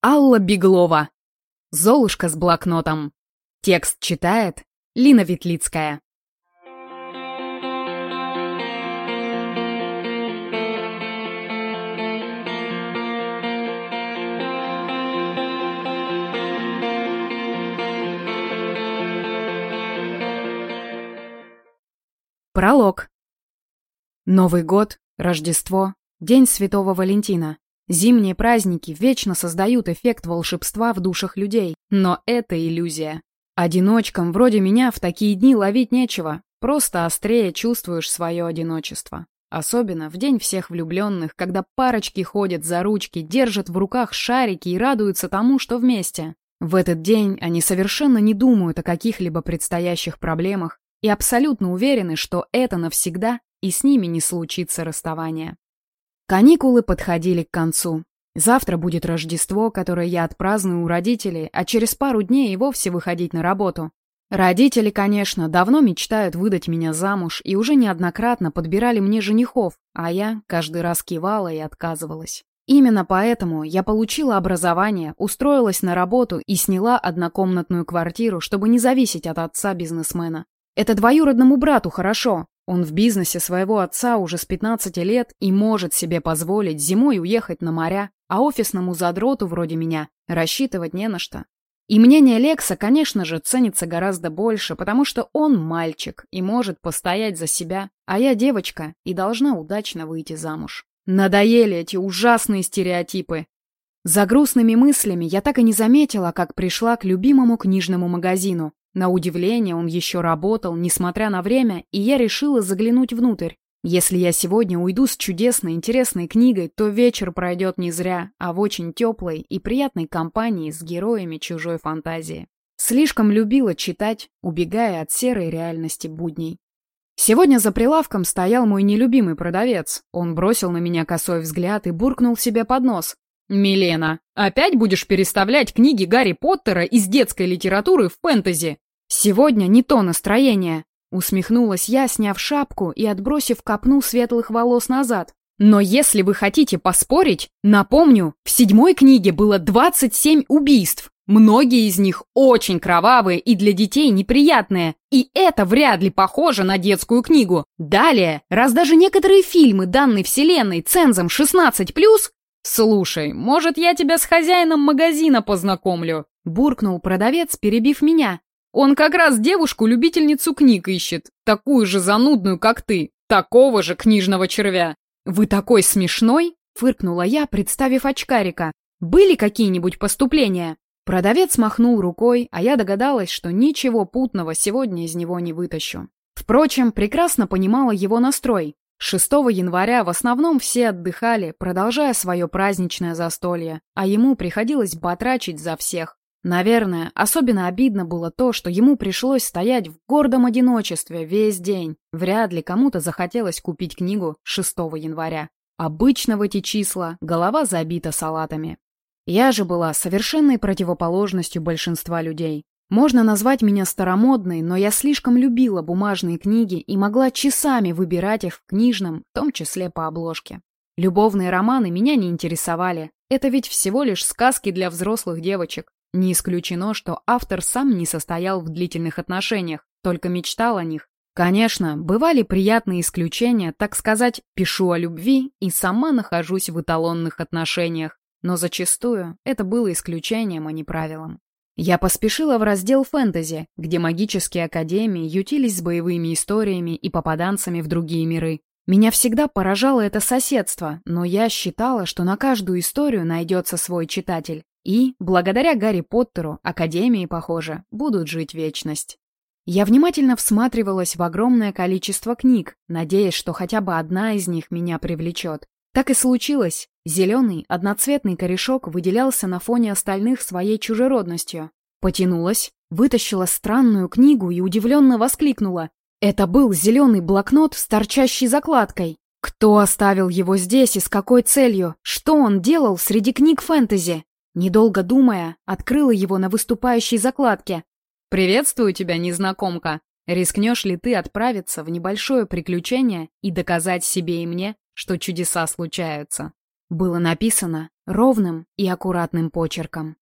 Алла Беглова. Золушка с блокнотом. Текст читает Лина Ветлицкая. Пролог. Новый год, Рождество, День Святого Валентина. Зимние праздники вечно создают эффект волшебства в душах людей, но это иллюзия. Одиночкам вроде меня в такие дни ловить нечего, просто острее чувствуешь свое одиночество. Особенно в день всех влюбленных, когда парочки ходят за ручки, держат в руках шарики и радуются тому, что вместе. В этот день они совершенно не думают о каких-либо предстоящих проблемах и абсолютно уверены, что это навсегда и с ними не случится расставание. Каникулы подходили к концу. Завтра будет Рождество, которое я отпраздную у родителей, а через пару дней и вовсе выходить на работу. Родители, конечно, давно мечтают выдать меня замуж и уже неоднократно подбирали мне женихов, а я каждый раз кивала и отказывалась. Именно поэтому я получила образование, устроилась на работу и сняла однокомнатную квартиру, чтобы не зависеть от отца-бизнесмена. Это двоюродному брату хорошо, он в бизнесе своего отца уже с 15 лет и может себе позволить зимой уехать на моря, а офисному задроту вроде меня рассчитывать не на что. И мнение Лекса, конечно же, ценится гораздо больше, потому что он мальчик и может постоять за себя, а я девочка и должна удачно выйти замуж. Надоели эти ужасные стереотипы. За грустными мыслями я так и не заметила, как пришла к любимому книжному магазину, на удивление, он еще работал, несмотря на время, и я решила заглянуть внутрь. Если я сегодня уйду с чудесной, интересной книгой, то вечер пройдет не зря, а в очень теплой и приятной компании с героями чужой фантазии. Слишком любила читать, убегая от серой реальности будней. Сегодня за прилавком стоял мой нелюбимый продавец. Он бросил на меня косой взгляд и буркнул себе под нос. «Милена, опять будешь переставлять книги Гарри Поттера из детской литературы в фэнтези?» «Сегодня не то настроение», — усмехнулась я, сняв шапку и отбросив копну светлых волос назад. «Но если вы хотите поспорить, напомню, в седьмой книге было 27 убийств. Многие из них очень кровавые и для детей неприятные. И это вряд ли похоже на детскую книгу. Далее, раз даже некоторые фильмы данной вселенной цензом 16+, «Слушай, может, я тебя с хозяином магазина познакомлю?» — буркнул продавец, перебив меня. «Он как раз девушку-любительницу книг ищет, такую же занудную, как ты, такого же книжного червя». «Вы такой смешной?» — фыркнула я, представив очкарика. «Были какие-нибудь поступления?» Продавец махнул рукой, а я догадалась, что ничего путного сегодня из него не вытащу. Впрочем, прекрасно понимала его настрой. 6 января в основном все отдыхали, продолжая свое праздничное застолье, а ему приходилось батрачить за всех. Наверное, особенно обидно было то, что ему пришлось стоять в гордом одиночестве весь день. Вряд ли кому-то захотелось купить книгу 6 января. Обычно в эти числа голова забита салатами. Я же была совершенной противоположностью большинства людей. Можно назвать меня старомодной, но я слишком любила бумажные книги и могла часами выбирать их в книжном, в том числе по обложке. Любовные романы меня не интересовали. Это ведь всего лишь сказки для взрослых девочек. Не исключено, что автор сам не состоял в длительных отношениях, только мечтал о них. Конечно, бывали приятные исключения, так сказать, пишу о любви и сама нахожусь в эталонных отношениях, но зачастую это было исключением, а не правилом. Я поспешила в раздел фэнтези, где магические академии ютились с боевыми историями и попаданцами в другие миры. Меня всегда поражало это соседство, но я считала, что на каждую историю найдется свой читатель. И, благодаря Гарри Поттеру, академии, похоже, будут жить вечность. Я внимательно всматривалась в огромное количество книг, надеясь, что хотя бы одна из них меня привлечет. Так и случилось. Зеленый, одноцветный корешок выделялся на фоне остальных своей чужеродностью. Потянулась, вытащила странную книгу и удивленно воскликнула. Это был зеленый блокнот с торчащей закладкой. Кто оставил его здесь и с какой целью? Что он делал среди книг фэнтези? Недолго думая, открыла его на выступающей закладке. «Приветствую тебя, незнакомка. Рискнешь ли ты отправиться в небольшое приключение и доказать себе и мне, что чудеса случаются?» Было написано ровным и аккуратным почерком.